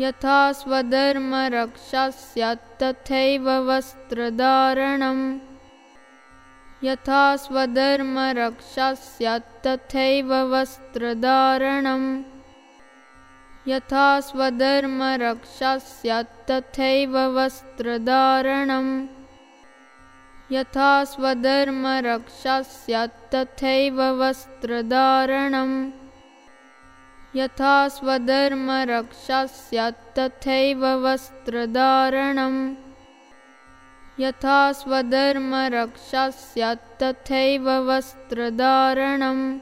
यथा स्वधर्मरक्षा स्यात् तथैव वस्त्रधारणम्। यथा स्वधर्मरक्षा स्यात् तथैव वस्त्रधारणम्। यथा स्वधर्मरक्षा स्यात् तथैव वस्त्रधारणम्। यथा स्वधर्मरक्षा स्यात् तथैव वस्त्रधारणम् यथा स्वधर्मरक्षा स्यात् तथैव वस्त्रधारणम्। यथा स्वधर्मरक्षा स्यात् तथैव वस्त्रधारणम्।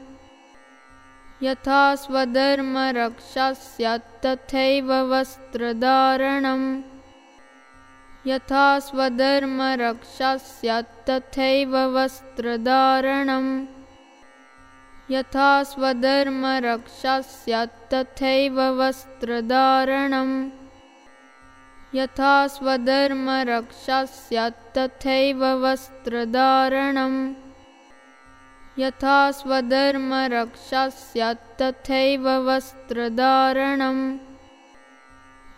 यथा स्वधर्मरक्षा स्यात् तथैव वस्त्रधारणम्। यथा स्वधर्मरक्षा स्यात् तथैव वस्त्रधारणम् यथा स्वधर्मरक्षा स्यात् तथैव वस्त्रधारणम् यथा स्वधर्मरक्षा स्यात् तथैव वस्त्रधारणम् यथा स्वधर्मरक्षा स्यात् तथैव वस्त्रधारणम्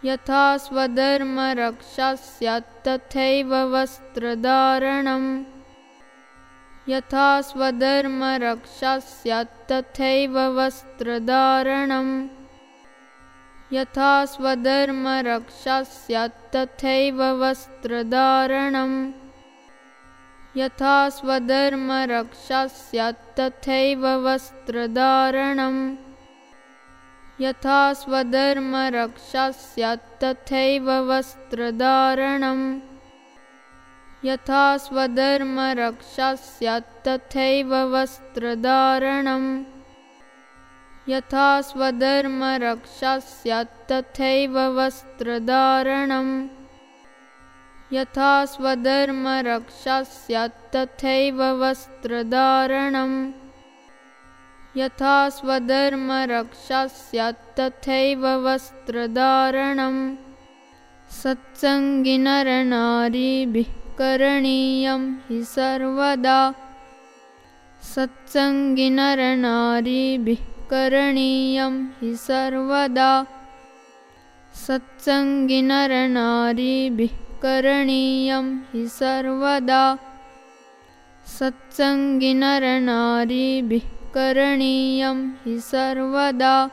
यथा स्वधर्मरक्षा स्यात् तथैव वस्त्रधारणम् यथा स्वधर्मरक्षा स्यात् तथैव वस्त्रधारणम्। यथा स्वधर्मरक्षा स्यात् तथैव वस्त्रधारणम्। यथा स्वधर्मरक्षा स्यात् तथैव वस्त्रधारणम्। यथा स्वधर्मरक्षा स्यात् तथैव वस्त्रधारणम् यथा स्वधर्मरक्षा स्यात् तथैव वस्त्रधारणम् यथा स्वधर्मरक्षा स्यात् तथैव वस्त्रधारणम् यथा स्वधर्मरक्षा स्यात् तथैव वस्त्रधारणम् यथा स्वधर्मरक्षा स्यात् तथैव वस्त्रधारणम् सत्सङ्गिनरनारीभिः करणीयं हि सर्वदा। सत्सङ्गिनरनारीभिः करणीयं हि सर्वदा। सत्सङ्गिनरनारीभिः करणीयं हि सर्वदा। सत्सङ्गिनरनारीभिः करणीयं हि सर्वदा।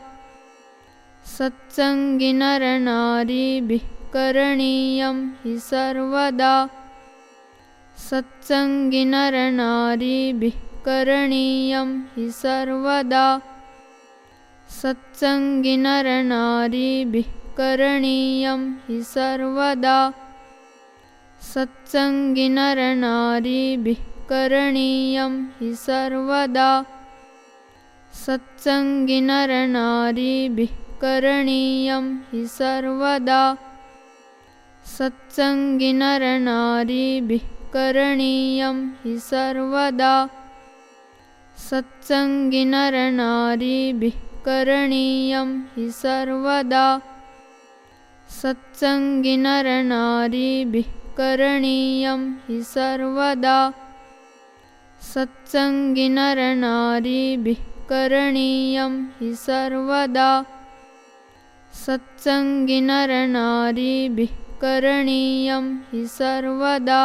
सत्सङ्गिनरनारीभिः करणीयं हि सर्वदा सत्सङ्गिनरनारीभिः करणीयं हि सर्वदा। सत्सङ्गिनरनारीभिः करणीयं हि सर्वदा। सत्सङ्गिनरनारीभिः करणीयं हि सर्वदा। सत्सङ्गिनरनारीभिः करणीयं हि सर्वदा। सत्सङ्गिनरनारीभिः करणीयं हि सर्वदा। सत्सङ्गिनरनारीभिः करणीयं हि सर्वदा। सत्सङ्गिनरनारीभिः करणीयं हि सर्वदा। सत्सङ्गिनरनारीभिः करणीयं हि सर्वदा। सत्सङ्गिनरनारीभिः करणीयं हि सर्वदा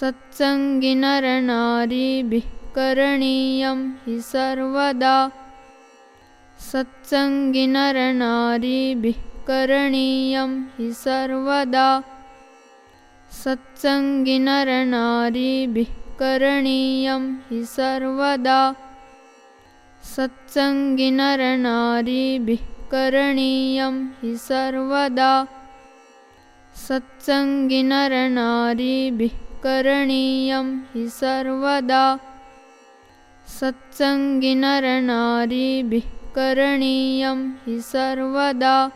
सत्सङ्गिनरनारीभिः करणीयं हि सर्वदा। सत्सङ्गिनरनारीभिः करणीयं हि सर्वदा। सत्सङ्गिनरनारीभिः करणीयं हि सर्वदा। सत्सङ्गिनरनारीभिः करणीयं हि सर्वदा। सत्सङ्गिनरनारीभिः करणीयं हि सर्वदा। सत्सङ्गिनरनारीभिः करणीयं हि सर्वदा।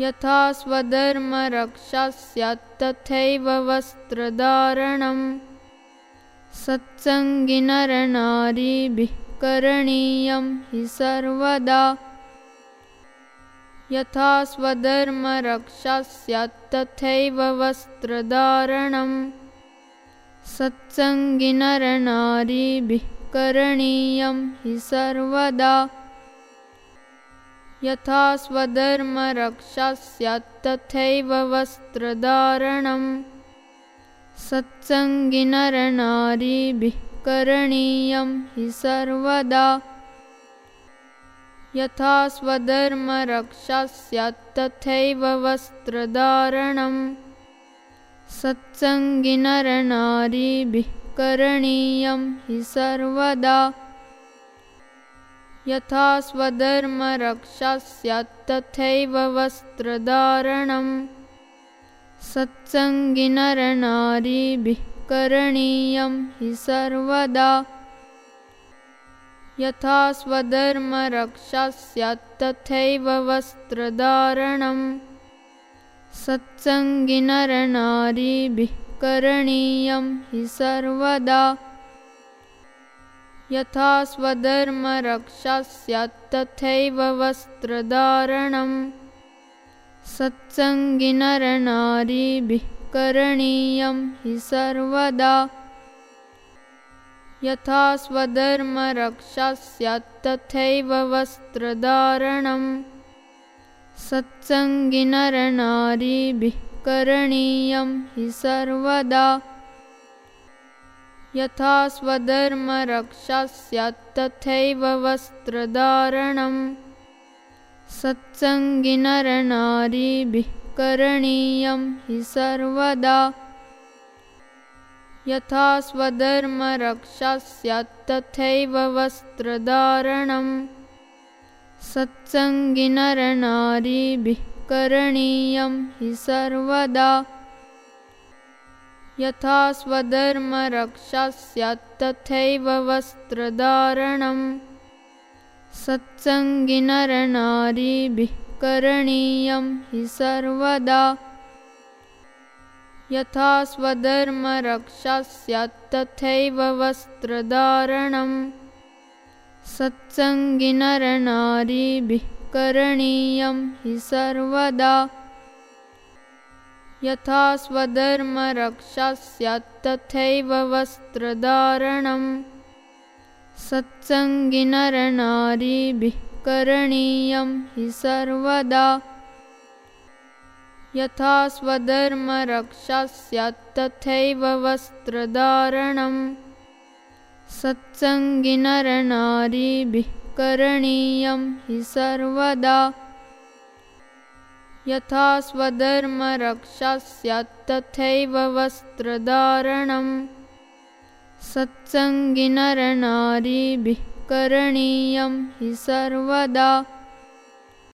यथा स्वधर्मरक्षा स्यात् तथैव वस्त्रधारणम् सत्सङ्गिनरनारीभिः करणीयं हि सर्वदा यथा स्वधर्मरक्षा स्यात् तथैव सर्वदा। यथा स्वधर्मरक्षा स्यात् तथैव वस्त्रधारणम्। सत्सङ्गिनरनारीभिः करणीयं हि सर्वदा यथा स्वधर्मरक्षा स्यात् तथैव वस्त्रधारणम् सत्सङ्गिनरनारीभिः करणीयं हि सर्वदा। यथा स्वधर्मरक्षा स्यात् तथैव वस्त्रधारणम् सत्सङ्गिनरनारीभिः करणीयं हि सर्वदा यथा स्वधर्मरक्षा स्यात् तथैव वस्त्रधारणम्। सत्सङ्गिनरनारीभिः करणीयं हि सर्वदा। यथा स्वधर्मरक्षा स्यात् तथैव वस्त्रधारणम्। सत्सङ्गिनरनारीभिः करणीयं हि सर्वदा यथा स्वधर्मरक्षा स्यात् तथैव वस्त्रधारणम्। सत्सङ्गिनरनारीभिः करणीयं हि सर्वदा। यथा स्वधर्मरक्षा स्यात् तथैव वस्त्रधारणम्। सत्सङ्गिनरनारीभिः करणीयं हि सर्वदा यथा स्वधर्मरक्षा स्यात् तथैव सर्वदा। यथा स्वधर्मरक्षा स्यात् तथैव वस्त्रधारणम्। सत्सङ्गिनरनारीभिः करणीयं हि सर्वदा यथा स्वधर्मरक्षा स्यात् तथैव सर्वदा। यथा स्वधर्मरक्षा स्यात् तथैव वस्त्रधारणम्। सत्सङ्गिनरनारीभिः करणीयं हि सर्वदा यथा स्वधर्मरक्षा स्यात् तथैव वस्त्रधारणम् सत्सङ्गिनरनारीभिः करणीयं हि सर्वदा। यथा स्वधर्मरक्षा स्यात् तथैव वस्त्रधारणम् सत्सङ्गिनरनारीभिः करणीयं हि सर्वदा